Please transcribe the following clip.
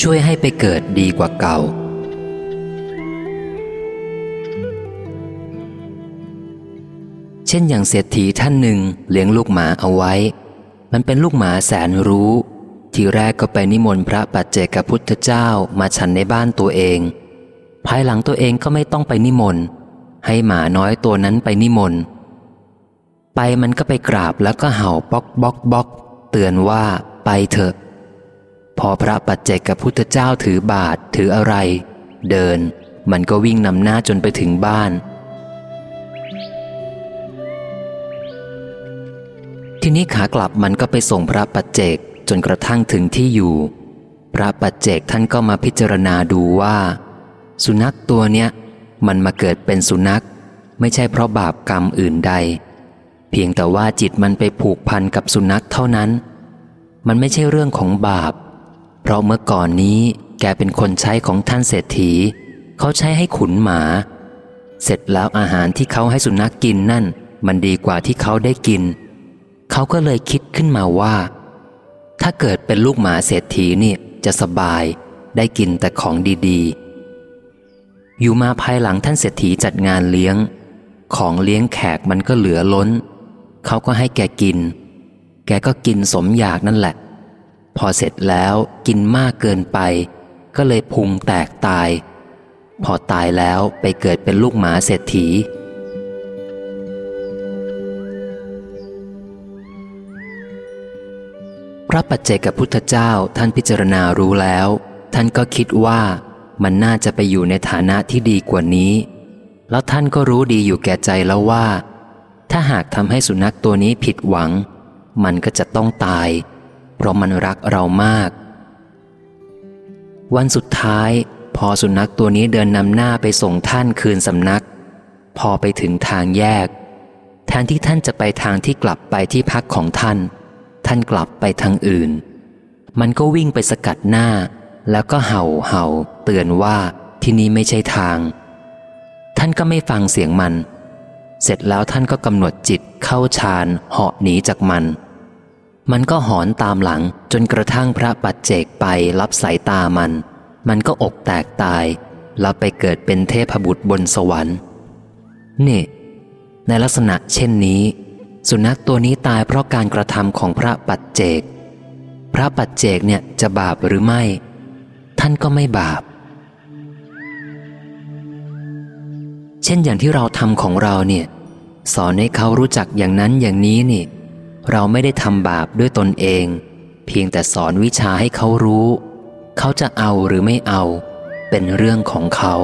ช่วยให้ไปเกิดดีกว่าเก่า เช่นอย่างเศรษฐีท่านหนึ่งเลี้ยงลูกหมาเอาไว้ มันเป็นลูกหมาแสนรู้ ทีแรกก็ไปนิมนต์พระปัจเจกพุทธเจ้ามาฉันในบ้านตัวเอง ภายหลังตัวเองก็ไม่ต้องไปนิมนต์ ให้หมาน้อยตัวนั้นไปนิมนต์ ไปมันก็ไปกราบแล้วก็เห่าบ๊อกบ๊อกบ๊อกเตือนว่าไปเถอะ พอพระปัจเจกกับพุทธเจ้าถือบาทถืออะไร เดิน มันก็วิ่งนำหน้าจนไปถึงบ้าน ทีนี้ขากลับมันก็ไปส่งพระปัจเจกจนกระทั่งถึงที่อยู่ พระปัจเจกท่านก็มาพิจารณาดูว่า สุนัขตัวเนี้ย มันมาเกิดเป็นสุนัข ไม่ใช่เพราะบาปกรรมอื่นใด เพียงแต่ว่าจิตมันไปผูกพันกับสุนัขเท่านั้น มันไม่ใช่เรื่องของบาป เพราะเมื่อก่อนนี้แกเป็นคนใช้ของท่านเศรษฐี เขาใช้ให้ขุนหมา เสร็จแล้วอาหารที่เขาให้สุนัขกกินนั่น มันดีกว่าที่เขาได้กิน เขาก็เลยคิดขึ้นมาว่า ถ้าเกิดเป็นลูกหมาเศรษฐีนี่จะสบาย ได้กินแต่ของดีๆ อยู่มาภายหลังท่านเศรษฐีจัดงานเลี้ยง ของเลี้ยงแขกมันก็เหลือล้น เขาก็ให้แกกิน แกก็กินสมอยากนั่นแหละ พอเสร็จแล้วกินมากเกินไป ก็เลยพุงแตกตาย พอตายแล้วไปเกิดเป็นลูกหมาเศรษฐี พระปัจเจกพุทธเจ้าท่านพิจารณารู้แล้ว ท่านก็คิดว่ามันน่าจะไปอยู่ในฐานะที่ดีกว่านี้ แล้วท่านก็รู้ดีอยู่แก่ใจแล้วว่า ถ้าหากทำให้สุนัขตัวนี้ผิดหวัง มันก็จะต้องตาย เพราะมันรักเรามาก วันสุดท้าย พอสุนัขตัวนี้เดินนำหน้าไปส่งท่านคืนสำนัก พอไปถึงทางแยก แทนที่ท่านจะไปทางที่กลับไปที่พักของท่าน ท่านกลับไปทางอื่น มันก็วิ่งไปสกัดหน้า แล้วก็เห่าเห่าเตือนว่าที่นี่ไม่ใช่ทาง ท่านก็ไม่ฟังเสียงมัน เสร็จแล้วท่านก็กำหนดจิตเข้าฌานเหาะหนีจากมัน มันก็หอนตามหลังจนกระทั่งพระปัจเจกไปรับสายตามัน มันก็อกแตกตายแล้วไปเกิดเป็นเทพบุตรบนสวรรค์นี่ ในลักษณะเช่นนี้ สุนัขตัวนี้ตายเพราะการกระทำของพระปัจเจก พระปัจเจกเนี่ยจะบาปหรือไม่ ท่านก็ไม่บาป เช่นอย่างที่เราทำของเราเนี่ย สอนให้เขารู้จักอย่างนั้นอย่างนี้นี่ เราไม่ได้ทำบาปด้วยตนเอง เพียงแต่สอนวิชาให้เขารู้ เขาจะเอาหรือไม่เอา เป็นเรื่องของเขา